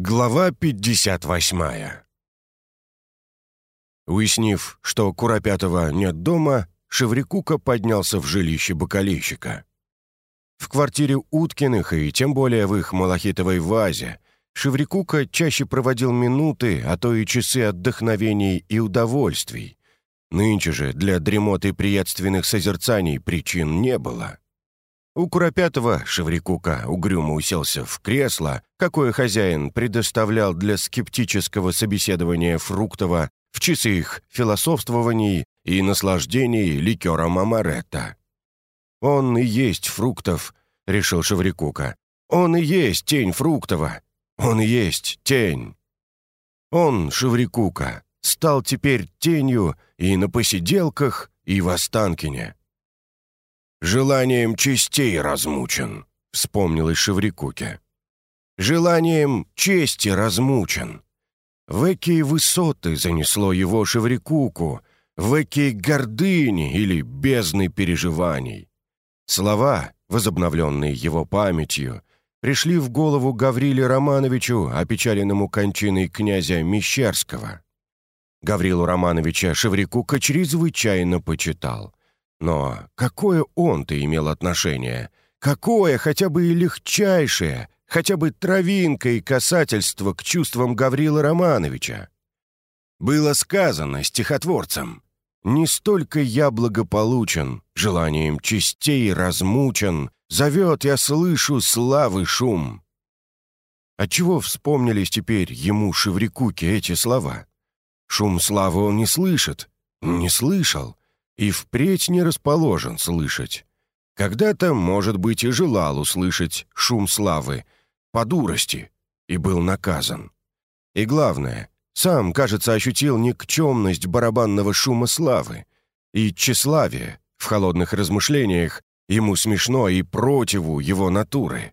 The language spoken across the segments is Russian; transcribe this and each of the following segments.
Глава 58 Уяснив, что Куропятова нет дома, Шеврикука поднялся в жилище бокалейщика. В квартире Уткиных и тем более в их малахитовой вазе Шеврикука чаще проводил минуты, а то и часы отдохновений и удовольствий. Нынче же для дремоты приятственных созерцаний причин не было. У Куропятова Шеврикука угрюмо уселся в кресло, какое хозяин предоставлял для скептического собеседования Фруктова в часы их философствований и наслаждений ликером амаретто. «Он и есть Фруктов», — решил Шеврикука. «Он и есть тень Фруктова. Он и есть тень». Он, Шеврикука, стал теперь тенью и на посиделках, и в Останкине. «Желанием частей размучен», — вспомнил из Шеврикуке. «Желанием чести размучен». В экие высоты занесло его Шеврикуку, в экие гордыни или бездны переживаний. Слова, возобновленные его памятью, пришли в голову Гавриле Романовичу, опечаленному кончиной князя Мещерского. Гаврилу Романовича Шеврикука чрезвычайно почитал. Но какое он-то имел отношение? Какое хотя бы и легчайшее, хотя бы травинкой касательство к чувствам Гаврила Романовича? Было сказано стихотворцем «Не столько я благополучен, желанием частей размучен, зовет я слышу славы шум». Отчего вспомнились теперь ему Шеврикуке эти слова? Шум славы он не слышит, не слышал и впредь не расположен слышать. Когда-то, может быть, и желал услышать шум славы по дурости и был наказан. И главное, сам, кажется, ощутил никчемность барабанного шума славы и тщеславие в холодных размышлениях ему смешно и противу его натуры.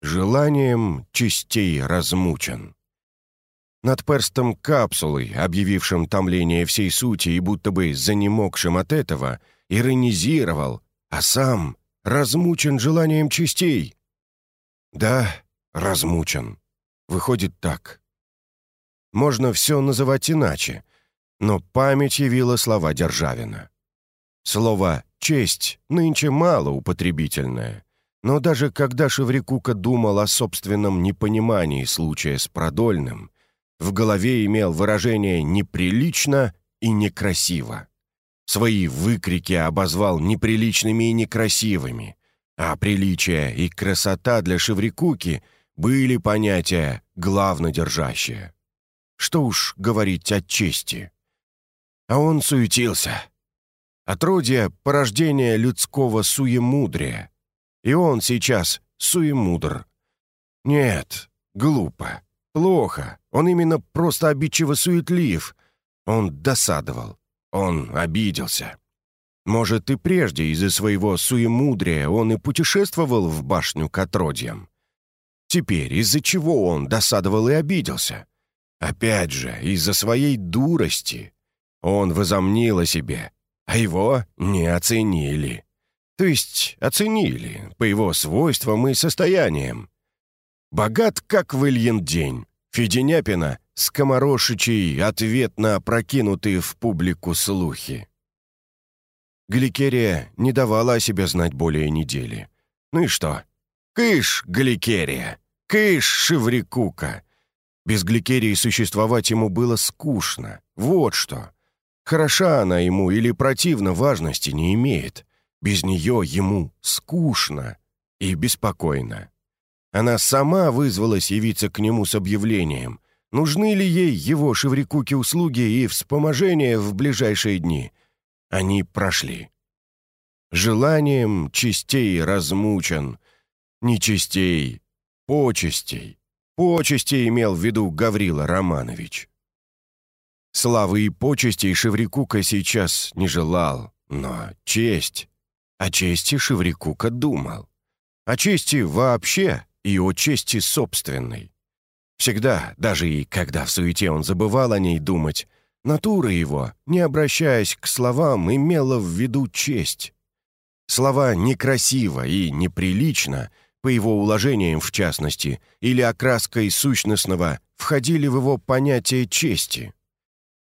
Желанием частей размучен. Над перстом капсулы, объявившим томление всей сути и будто бы занемогшим от этого, иронизировал, а сам размучен желанием частей. Да, размучен. Выходит так. Можно все называть иначе, но память явила слова Державина. Слово «честь» нынче мало употребительное, но даже когда Шеврикука думал о собственном непонимании случая с Продольным, в голове имел выражение «неприлично» и «некрасиво». Свои выкрики обозвал неприличными и некрасивыми, а приличие и красота для Шеврикуки были понятия главнодержащие. Что уж говорить о чести. А он суетился. Отродье — порождение людского суемудрия. И он сейчас суемудр. Нет, глупо. Плохо. Он именно просто обидчиво суетлив. Он досадовал. Он обиделся. Может, и прежде из-за своего суемудрия он и путешествовал в башню к отродьям. Теперь из-за чего он досадовал и обиделся? Опять же, из-за своей дурости. Он возомнил о себе, а его не оценили. То есть оценили по его свойствам и состояниям. Богат, как в Ильин день. Феденяпина, скоморошичий ответ на опрокинутые в публику слухи. Гликерия не давала о себе знать более недели. Ну и что? Кыш, Гликерия! Кыш, Шеврикука! Без Гликерии существовать ему было скучно. Вот что. Хороша она ему или противно важности не имеет. Без нее ему скучно и беспокойно. Она сама вызвалась явиться к нему с объявлением. Нужны ли ей его шеврикуки услуги и вспоможения в ближайшие дни? Они прошли. Желанием частей размучен. Не частей, почестей. Почести имел в виду Гаврила Романович. Славы и почестей Шеврикука сейчас не желал, но честь. О чести Шеврикука думал. О чести вообще и о чести собственной. Всегда, даже и когда в суете он забывал о ней думать, натура его, не обращаясь к словам, имела в виду честь. Слова «некрасиво» и «неприлично» по его уложениям в частности, или окраской сущностного, входили в его понятие чести.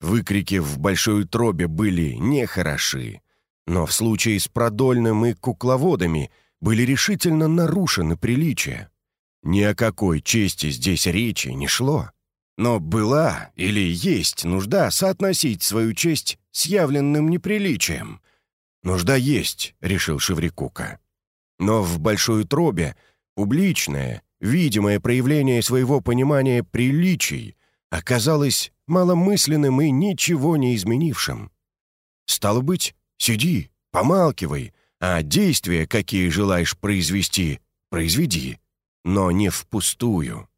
Выкрики в большой утробе были нехороши, но в случае с продольным и кукловодами были решительно нарушены приличия. Ни о какой чести здесь речи не шло. Но была или есть нужда соотносить свою честь с явленным неприличием. «Нужда есть», — решил Шеврикука. Но в большой утробе публичное, видимое проявление своего понимания приличий оказалось маломысленным и ничего не изменившим. Стало быть, сиди, помалкивай, а действия, какие желаешь произвести, произведи, но не впустую.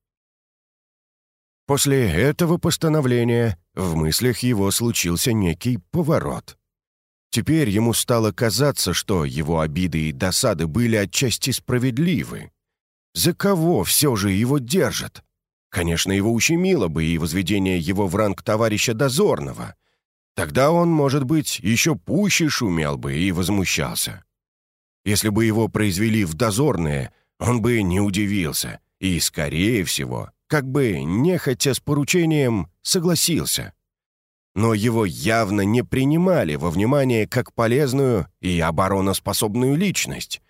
После этого постановления в мыслях его случился некий поворот. Теперь ему стало казаться, что его обиды и досады были отчасти справедливы. За кого все же его держат? Конечно, его ущемило бы и возведение его в ранг товарища дозорного. Тогда он, может быть, еще пуще шумел бы и возмущался. Если бы его произвели в дозорные, он бы не удивился и, скорее всего, как бы нехотя с поручением согласился. Но его явно не принимали во внимание как полезную и обороноспособную личность.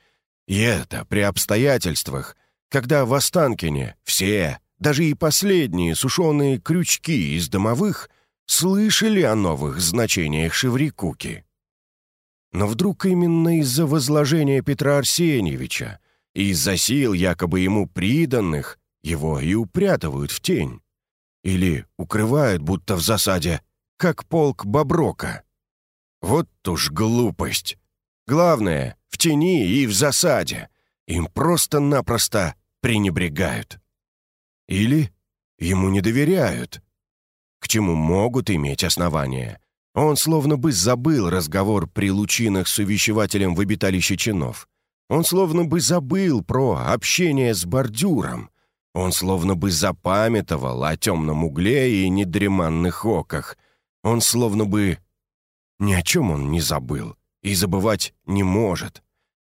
И это при обстоятельствах, когда в Останкине все, даже и последние сушеные крючки из домовых, слышали о новых значениях Шеврикуки. Но вдруг именно из-за возложения Петра Арсеньевича и из-за сил якобы ему приданных его и упрятывают в тень. Или укрывают, будто в засаде, как полк Боброка. Вот уж глупость. Главное, в тени и в засаде. Им просто-напросто пренебрегают. Или ему не доверяют. К чему могут иметь основания. Он словно бы забыл разговор при лучинах с увещевателем в обиталище чинов. Он словно бы забыл про общение с бордюром. Он словно бы запамятовал о темном угле и недреманных оках. Он словно бы... Ни о чем он не забыл и забывать не может.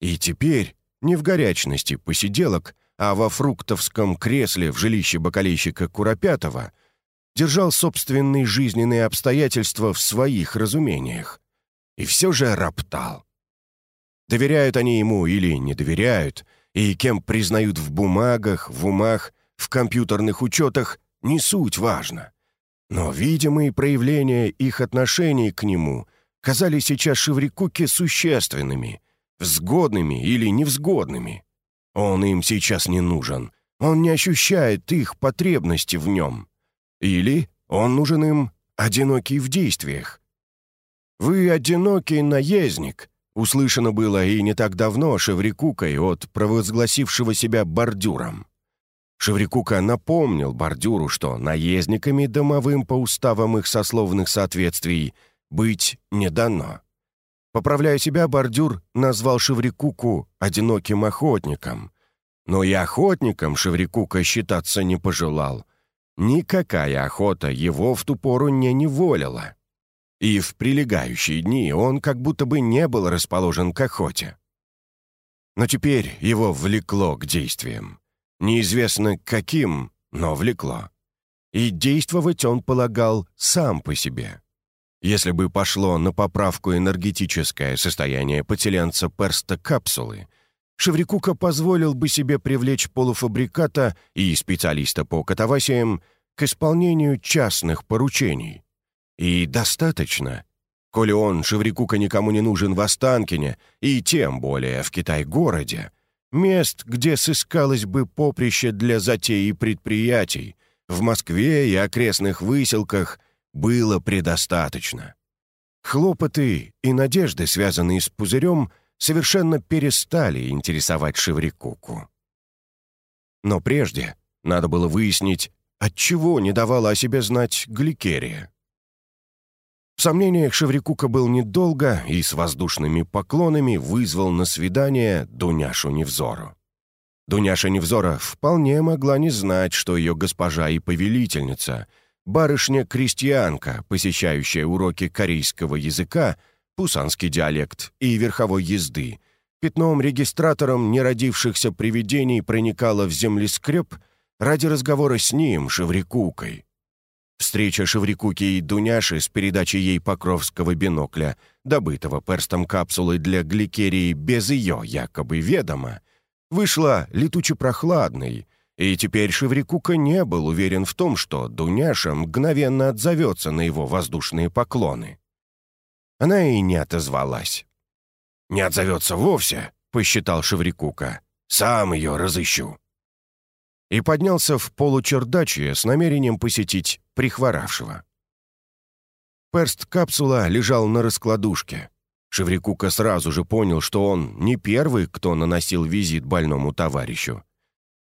И теперь не в горячности посиделок, а во фруктовском кресле в жилище бокалейщика Куропятова держал собственные жизненные обстоятельства в своих разумениях. И все же роптал. Доверяют они ему или не доверяют, и кем признают в бумагах, в умах, в компьютерных учетах, не суть важно. Но видимые проявления их отношений к нему казались сейчас Шеврикуке существенными, взгодными или невзгодными. Он им сейчас не нужен, он не ощущает их потребности в нем. Или он нужен им одинокий в действиях. «Вы одинокий наездник», услышано было и не так давно Шеврикукой от провозгласившего себя бордюром. Шеврикука напомнил бордюру, что наездниками домовым по уставам их сословных соответствий быть не дано. Поправляя себя, бордюр назвал Шеврикуку одиноким охотником. Но и охотником Шеврикука считаться не пожелал. Никакая охота его в ту пору не неволила. И в прилегающие дни он как будто бы не был расположен к охоте. Но теперь его влекло к действиям. Неизвестно каким, но влекло. И действовать он полагал сам по себе. Если бы пошло на поправку энергетическое состояние поселенца перста капсулы, Шеврикука позволил бы себе привлечь полуфабриката и специалиста по катавасиям к исполнению частных поручений. И достаточно. Коли он, Шеврикука, никому не нужен в Останкине, и тем более в Китай-городе, Мест, где сыскалось бы поприще для затей и предприятий, в Москве и окрестных выселках было предостаточно. Хлопоты и надежды, связанные с пузырем, совершенно перестали интересовать Шеврикуку. Но прежде надо было выяснить, отчего не давала о себе знать Гликерия. В сомнениях Шеврикука был недолго и с воздушными поклонами вызвал на свидание Дуняшу Невзору. Дуняша Невзора вполне могла не знать, что ее госпожа и повелительница, барышня-крестьянка, посещающая уроки корейского языка, пусанский диалект и верховой езды, пятном-регистратором неродившихся привидений проникала в землескреб ради разговора с ним, Шеврикукой. Встреча Шеврикуки и Дуняши с передачей ей покровского бинокля, добытого перстом капсулы для гликерии без ее якобы ведома, вышла летуче-прохладной, и теперь Шеврикука не был уверен в том, что Дуняша мгновенно отзовется на его воздушные поклоны. Она и не отозвалась. «Не отзовется вовсе», — посчитал Шеврикука. «Сам ее разыщу». И поднялся в получердачье с намерением посетить прихворавшего. Перст-капсула лежал на раскладушке. Шеврикука сразу же понял, что он не первый, кто наносил визит больному товарищу.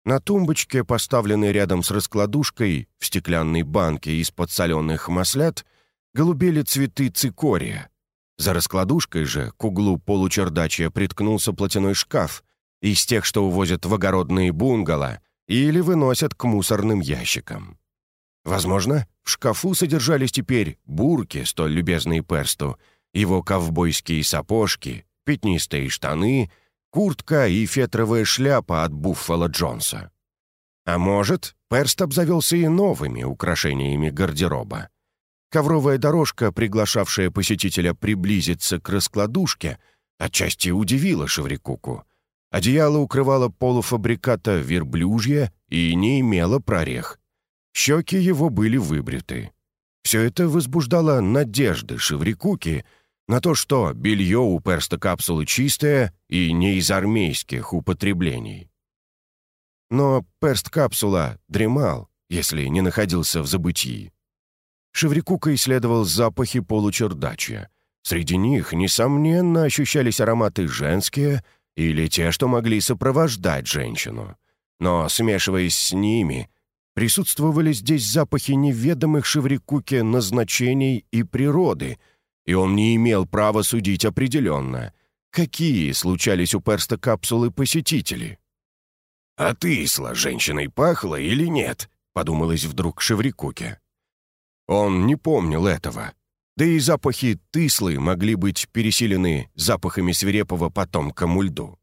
На тумбочке, поставленной рядом с раскладушкой, в стеклянной банке из-под соленых маслят, голубели цветы цикория. За раскладушкой же к углу получердачья приткнулся платяной шкаф из тех, что увозят в огородные бунгало или выносят к мусорным ящикам. Возможно, в шкафу содержались теперь бурки, столь любезные персту, его ковбойские сапожки, пятнистые штаны, куртка и фетровая шляпа от Буффало Джонса. А может, перст обзавелся и новыми украшениями гардероба. Ковровая дорожка, приглашавшая посетителя приблизиться к раскладушке, отчасти удивила Шеврикуку. Одеяло укрывало полуфабриката верблюжья и не имело прорех. Щеки его были выбриты. Все это возбуждало надежды Шеврикуки на то, что белье у перста капсулы чистое и не из армейских употреблений. Но перст капсула дремал, если не находился в забытии. Шеврикука исследовал запахи получердачья. Среди них, несомненно, ощущались ароматы женские или те, что могли сопровождать женщину. Но, смешиваясь с ними, присутствовали здесь запахи неведомых Шеврикуке назначений и природы, и он не имел права судить определенно, какие случались у перста капсулы посетители. «А ты, Исла, женщиной пахла или нет?» — подумалось вдруг Шеврикуке. Он не помнил этого. Да и запахи тыслы могли быть пересилены запахами свирепого потомка мульду.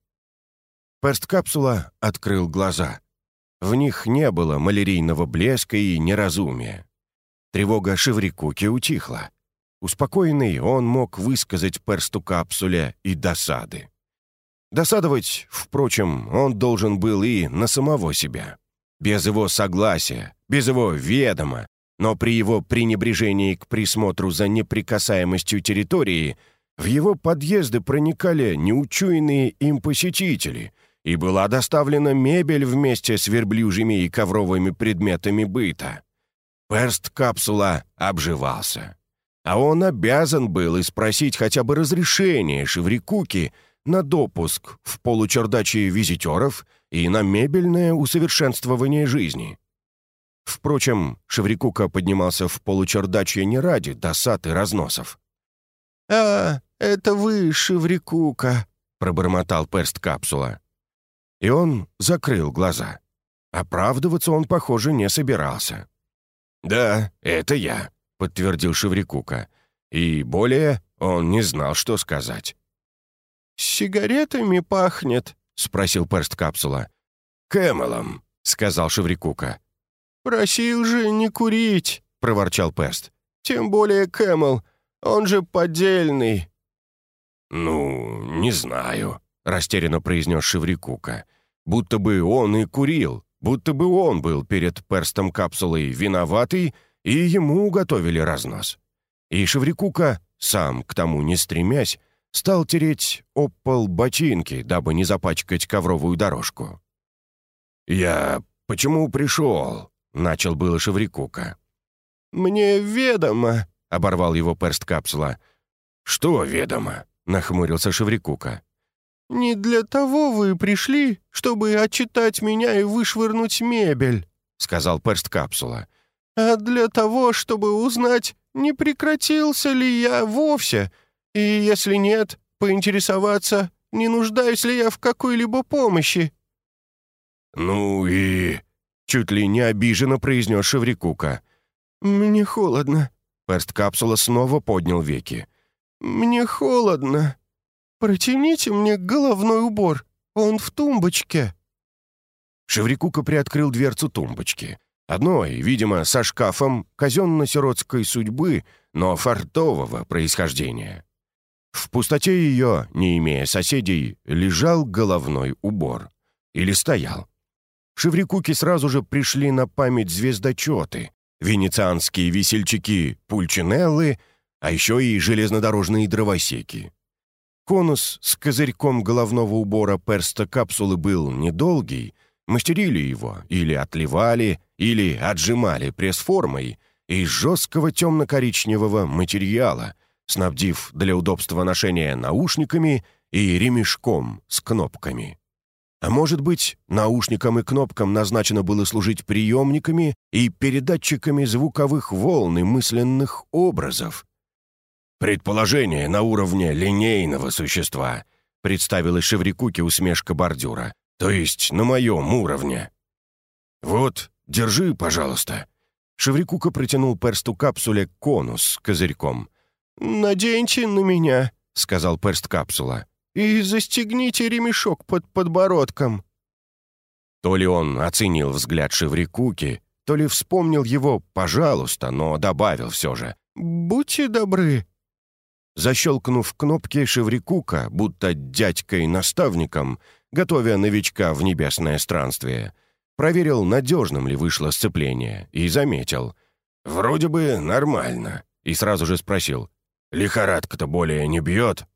Перст-капсула открыл глаза. В них не было малярийного блеска и неразумия. Тревога Шеврикуки утихла. Успокоенный, он мог высказать персту капсуле и досады. Досадовать, впрочем, он должен был и на самого себя. Без его согласия, без его ведома, но при его пренебрежении к присмотру за неприкасаемостью территории в его подъезды проникали неучуянные им посетители, и была доставлена мебель вместе с верблюжьими и ковровыми предметами быта. Перст-капсула обживался. А он обязан был и спросить хотя бы разрешение Шеврикуки на допуск в получердачи визитеров и на мебельное усовершенствование жизни. Впрочем, Шеврикука поднимался в получердачье не ради досад и разносов. «А, это вы, Шеврикука», — пробормотал перст капсула. И он закрыл глаза. Оправдываться он, похоже, не собирался. «Да, это я», — подтвердил Шеврикука. И более он не знал, что сказать. сигаретами пахнет?» — спросил перст капсула. «Кэмелом», — сказал Шеврикука. «Просил же не курить», — проворчал Перст. «Тем более Кэмел, он же поддельный». «Ну, не знаю», — растерянно произнес Шеврикука. «Будто бы он и курил, будто бы он был перед перстом капсулой виноватый, и ему уготовили разнос». И Шеврикука, сам к тому не стремясь, стал тереть об пол ботинки, дабы не запачкать ковровую дорожку. «Я почему пришел?» Начал было Шеврикука. «Мне ведомо», — оборвал его перст капсула. «Что ведомо?» — нахмурился Шеврикука. «Не для того вы пришли, чтобы отчитать меня и вышвырнуть мебель», — сказал перст капсула. «а для того, чтобы узнать, не прекратился ли я вовсе, и, если нет, поинтересоваться, не нуждаюсь ли я в какой-либо помощи». «Ну и...» Чуть ли не обиженно произнес Шеврикука. «Мне холодно». Перст капсула снова поднял веки. «Мне холодно». Протяните мне головной убор. Он в тумбочке». Шеврикука приоткрыл дверцу тумбочки. Одной, видимо, со шкафом казенно-сиротской судьбы, но фартового происхождения. В пустоте ее, не имея соседей, лежал головной убор. Или стоял. Шеврикуки сразу же пришли на память звездочеты, венецианские весельчаки Пульчинеллы, а еще и железнодорожные дровосеки. Конус с козырьком головного убора перста капсулы был недолгий, мастерили его или отливали, или отжимали пресс-формой из жесткого темно-коричневого материала, снабдив для удобства ношения наушниками и ремешком с кнопками. А может быть, наушникам и кнопкам назначено было служить приемниками и передатчиками звуковых волн и мысленных образов. «Предположение на уровне линейного существа», представила Шеврикуке усмешка бордюра. «То есть на моем уровне». «Вот, держи, пожалуйста». Шеврикука протянул персту капсуле конус козырьком. «Наденьте на меня», — сказал перст капсула и застегните ремешок под подбородком». То ли он оценил взгляд Шеврикуки, то ли вспомнил его «пожалуйста», но добавил все же «будьте добры». Защелкнув кнопки Шеврикука, будто дядькой-наставником, готовя новичка в небесное странствие, проверил, надежным ли вышло сцепление, и заметил «Вроде бы нормально», и сразу же спросил «Лихорадка-то более не бьет?»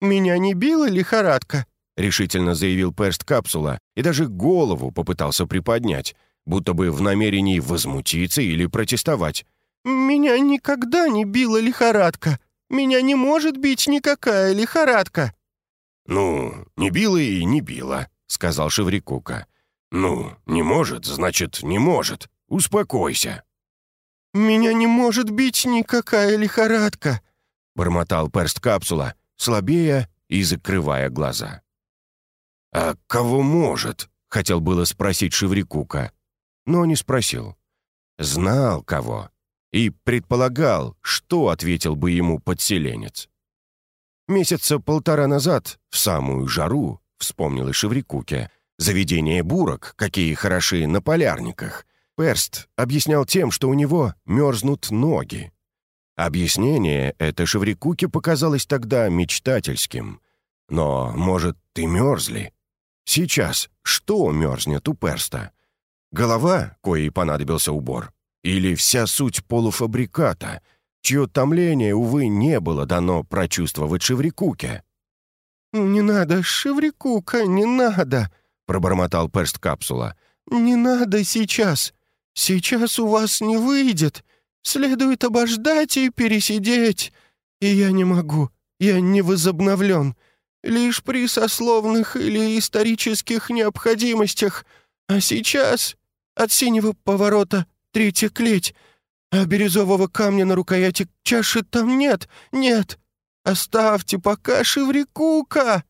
«Меня не била лихорадка», — решительно заявил перст капсула и даже голову попытался приподнять, будто бы в намерении возмутиться или протестовать. «Меня никогда не била лихорадка. Меня не может бить никакая лихорадка». «Ну, не била и не била», — сказал Шеврикука. «Ну, не может, значит, не может. Успокойся». «Меня не может бить никакая лихорадка», — бормотал перст капсула, слабея и закрывая глаза. «А кого может?» — хотел было спросить Шеврикука, но не спросил. Знал кого и предполагал, что ответил бы ему подселенец. Месяца полтора назад, в самую жару, вспомнил и Шеврикуке, заведение бурок, какие хороши на полярниках, Перст объяснял тем, что у него мерзнут ноги. Объяснение это Шеврикуке показалось тогда мечтательским. Но, может, ты мерзли? Сейчас что мерзнет у перста? Голова, коей понадобился убор? Или вся суть полуфабриката, чье томление, увы, не было дано прочувствовать Шеврикуке? «Не надо, Шеврикука, не надо!» — пробормотал перст капсула. «Не надо сейчас! Сейчас у вас не выйдет! Следует обождать и пересидеть. И я не могу, я не возобновлен. Лишь при сословных или исторических необходимостях. А сейчас от синего поворота третья клеть, а бирюзового камня на рукояти чаши там нет, нет. Оставьте пока Шеврикука!»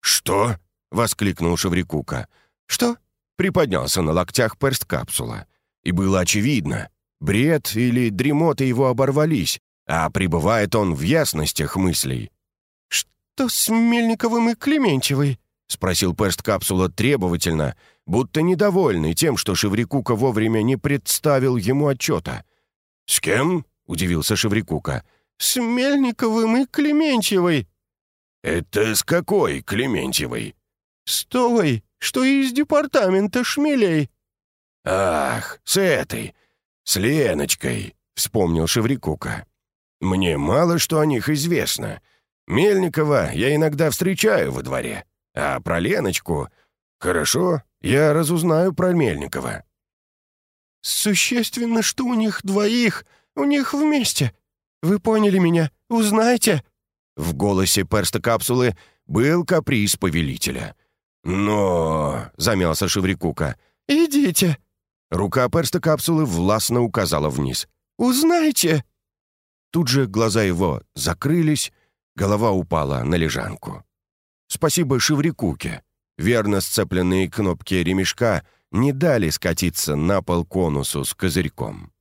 «Что?» — воскликнул Шеврикука. «Что?» — приподнялся на локтях перст капсула. И было очевидно, Бред или дремота его оборвались, а пребывает он в ясностях мыслей. «Что с Мельниковым и Клементьевой?» — спросил перст капсула требовательно, будто недовольный тем, что Шеврикука вовремя не представил ему отчета. «С кем?» — удивился Шеврикука. «С Мельниковым и Клементьевой». «Это с какой Клементьевой?» «С той, что из департамента шмелей». «Ах, с этой. «С Леночкой», — вспомнил Шеврикука. «Мне мало что о них известно. Мельникова я иногда встречаю во дворе. А про Леночку... Хорошо, я разузнаю про Мельникова». «Существенно, что у них двоих, у них вместе. Вы поняли меня? Узнайте!» В голосе перста капсулы был каприз повелителя. «Но...» — замялся Шеврикука. «Идите!» Рука перста капсулы властно указала вниз. «Узнайте!» Тут же глаза его закрылись, голова упала на лежанку. Спасибо Шеврикуке. Верно сцепленные кнопки ремешка не дали скатиться на пол конусу с козырьком.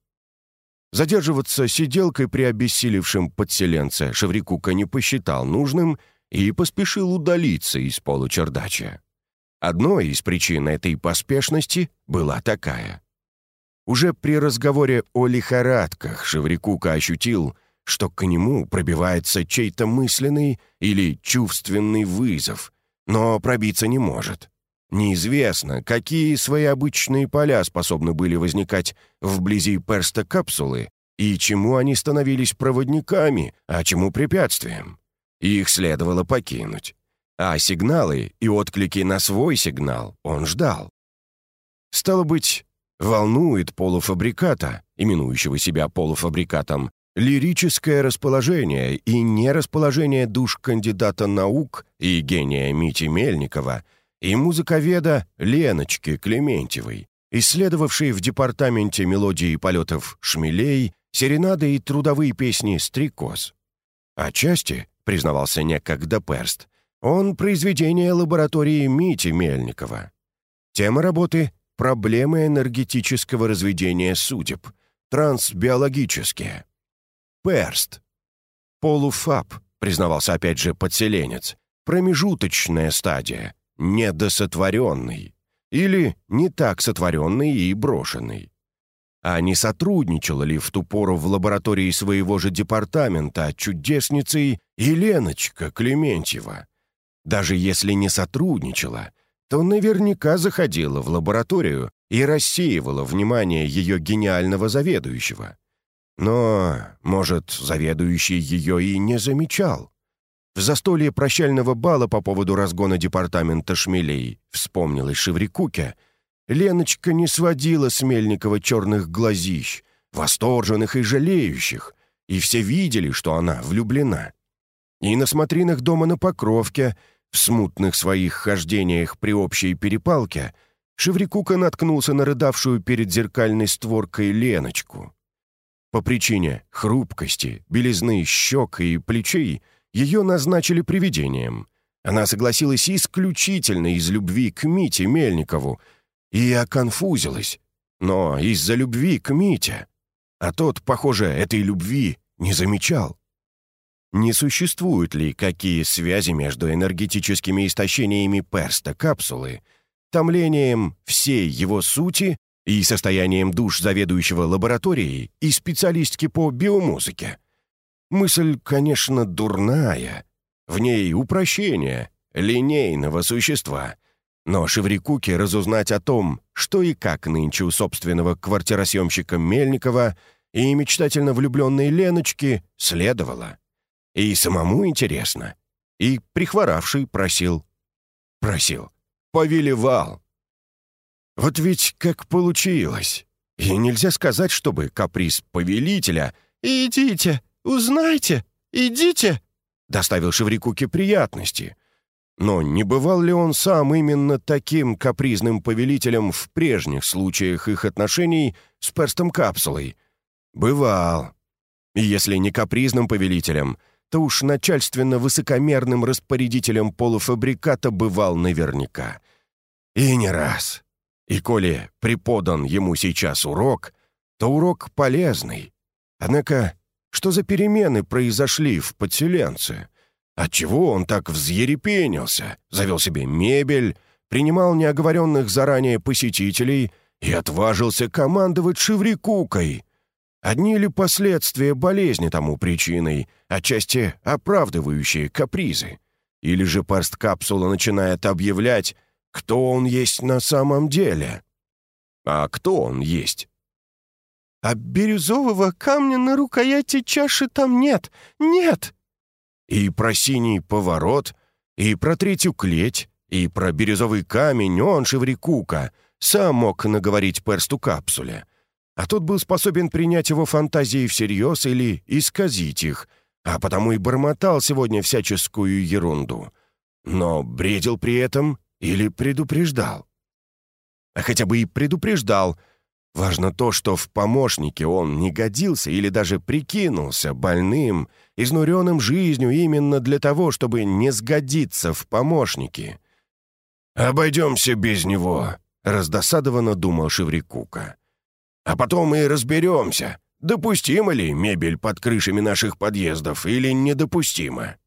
Задерживаться сиделкой при обессилевшем подселенце Шеврикука не посчитал нужным и поспешил удалиться из получердача. Одной из причин этой поспешности была такая. Уже при разговоре о лихорадках Шеврикука ощутил, что к нему пробивается чей-то мысленный или чувственный вызов, но пробиться не может. Неизвестно, какие свои обычные поля способны были возникать вблизи перста капсулы и чему они становились проводниками, а чему препятствием. Их следовало покинуть. А сигналы и отклики на свой сигнал он ждал. Стало быть, волнует полуфабриката, именующего себя полуфабрикатом, лирическое расположение и нерасположение душ кандидата наук и гения Мити Мельникова и музыковеда Леночки Клементьевой, исследовавшей в департаменте мелодии полетов «Шмелей», «Серенады» и трудовые песни «Стрекоз». Отчасти, признавался некогда Перст, он произведение лаборатории Мити Мельникова. Тема работы — проблемы энергетического разведения судеб, трансбиологические. Перст. Полуфаб, признавался опять же подселенец, промежуточная стадия, недосотворенный. Или не так сотворенный и брошенный. А не сотрудничала ли в ту пору в лаборатории своего же департамента чудесницей Еленочка Клементьева? Даже если не сотрудничала, то наверняка заходила в лабораторию и рассеивала внимание ее гениального заведующего. Но, может, заведующий ее и не замечал. В застолье прощального бала по поводу разгона департамента шмелей, вспомнилось Шеврикуке, Леночка не сводила с Мельникова черных глазищ, восторженных и жалеющих, и все видели, что она влюблена. И на смотринах дома на Покровке, в смутных своих хождениях при общей перепалке, Шеврикука наткнулся на рыдавшую перед зеркальной створкой Леночку. По причине хрупкости, белизны щек и плечей ее назначили привидением. Она согласилась исключительно из любви к Мите Мельникову и оконфузилась, но из-за любви к Мите. А тот, похоже, этой любви не замечал. Не существуют ли какие связи между энергетическими истощениями перста капсулы, томлением всей его сути и состоянием душ заведующего лабораторией и специалистки по биомузыке. Мысль, конечно, дурная. В ней упрощение линейного существа. Но Шеврикуке разузнать о том, что и как нынче у собственного квартиросъемщика Мельникова и мечтательно влюбленной Леночки следовало. И самому интересно. И прихворавший просил. Просил. Повелевал. Вот ведь как получилось. И нельзя сказать, чтобы каприз повелителя «Идите, узнайте, идите» доставил Шеврикуке приятности. Но не бывал ли он сам именно таким капризным повелителем в прежних случаях их отношений с перстом капсулой? Бывал. И если не капризным повелителем, то уж начальственно высокомерным распорядителем полуфабриката бывал наверняка. И не раз. И коли преподан ему сейчас урок, то урок полезный. Однако, что за перемены произошли в подселенце? Отчего он так взъерепенился, завел себе мебель, принимал неоговоренных заранее посетителей и отважился командовать Шеврикукой? Одни ли последствия болезни тому причиной, отчасти оправдывающие капризы? Или же парст-капсула начинает объявлять кто он есть на самом деле. А кто он есть? А бирюзового камня на рукояти чаши там нет, нет. И про синий поворот, и про третью клеть, и про бирюзовый камень он, Шеврикука, сам мог наговорить персту капсуле. А тот был способен принять его фантазии всерьез или исказить их, а потому и бормотал сегодня всяческую ерунду. Но бредил при этом или предупреждал? А хотя бы и предупреждал. Важно то, что в помощнике он не годился или даже прикинулся больным, изнуренным жизнью именно для того, чтобы не сгодиться в помощнике. «Обойдемся без него», — раздосадованно думал Шеврикука. «А потом и разберемся, допустима ли мебель под крышами наших подъездов или недопустима».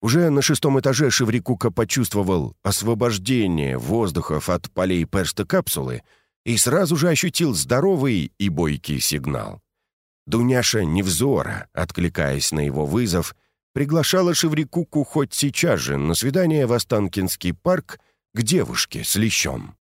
Уже на шестом этаже Шеврикука почувствовал освобождение воздухов от полей перста капсулы и сразу же ощутил здоровый и бойкий сигнал. Дуняша Невзора, откликаясь на его вызов, приглашала Шеврикуку хоть сейчас же на свидание в Останкинский парк к девушке с лещом.